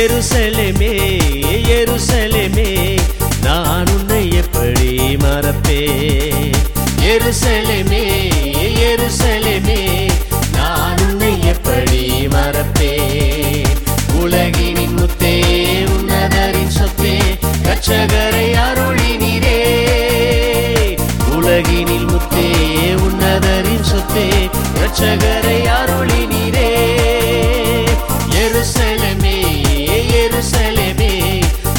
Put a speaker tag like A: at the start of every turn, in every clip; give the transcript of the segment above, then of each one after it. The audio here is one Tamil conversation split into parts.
A: எருசலேமே எருசலேமே நான் உன்னை எப்படி மறப்பே எருசலேமே எருசலேமே நான் உன்னை எப்படி மறப்பே உலகினின் முத்தே உன்னதரின் சொத்தே ரட்சகரை அருளினிரே. உலகினில் முத்தே உன்னதரின் சொத்தே ரட்சகரை அருளினிரே. எருசலமே எருசலேமே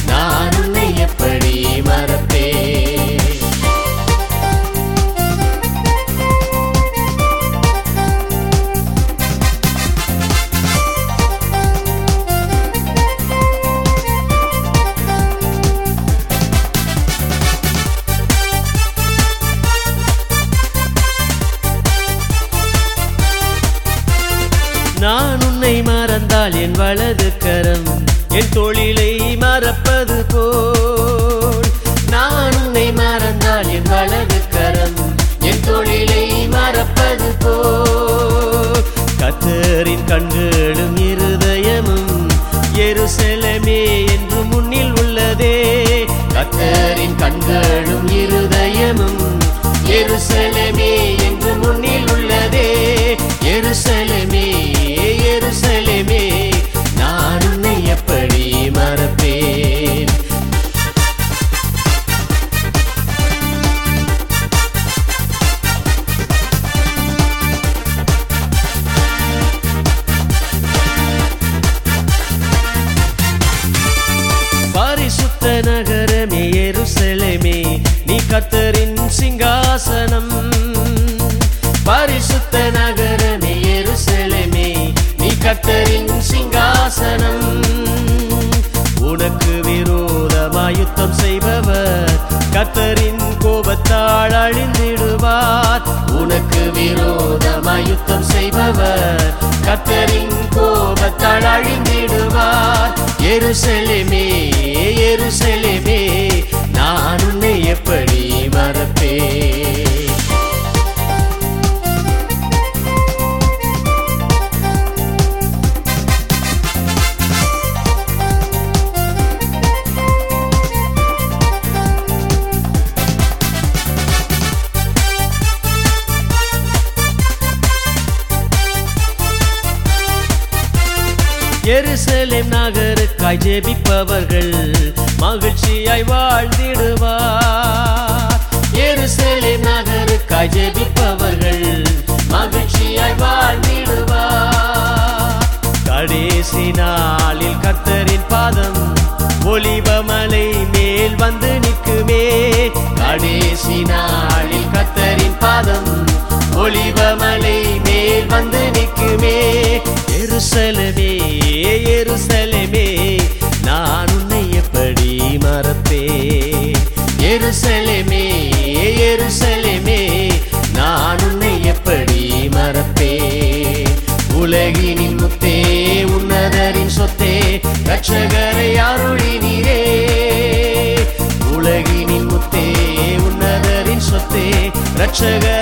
A: நான் உன்னை எப்படி மறப்பேன்? நான் உன்னை மறந்தால் என் வலது கரம் என் தொழிலை மறப்பது போல். நான் உன்னை மறந்தால் என் வலது கரம் என் தொழிலை மறப்பது போல். கத்தரின் கண்களும் இருதயமும் எருசலமே என்று முன்னில் உள்ளதே. கத்தரின் கண்களும் இருதயமும் எருசலமே என்று முன்னில் உள்ளதே. எருசலமே எருசலமே பரிசுத்த நகரமே எருசலேமே. நீ கத்தரின் சிங்காசனம். பரிசுத்த நகரமே எருசலேமே. நீ கத்தரின் சிங்காசனம். உனக்கு விரோதமாய் யுத்தம் செய்பவர் கத்தரின் கோபத்தால் அழிந்திடுவார். உனக்கு விரோதமாய் யுத்தம் செய்பவர் கத்தரின் கோபத்தால் அழிந்திடுவார். எருசலேமே. எருசலேம் நகருக்காய் ஜெபிப்பவர்கள் மகிழ்ச்சியாய் வாழ்ந்திடுவார். எருசலேம் நகருக்காய் ஜெபிப்பவர்கள் மகிழ்ச்சியாய் வாழ்ந்திடுவார். கடைசி நாளில் கர்த்தரின் பாதம் ஒலிவமலை மேல் வந்து நிற்குமே. கடைசி நாள் எருசலேமே நான் உன்னை எப்படி மறப்பேன்? எருசலேமே எருசலேமே நான் உன்னை எப்படி மறப்பேன்? உலகினின் முத்தே உன்னதரின் சொத்தே ரட்சகரை அருளினீரே உலகினின் முத்தே உன்னதரின் சொத்தே ரட்சகரை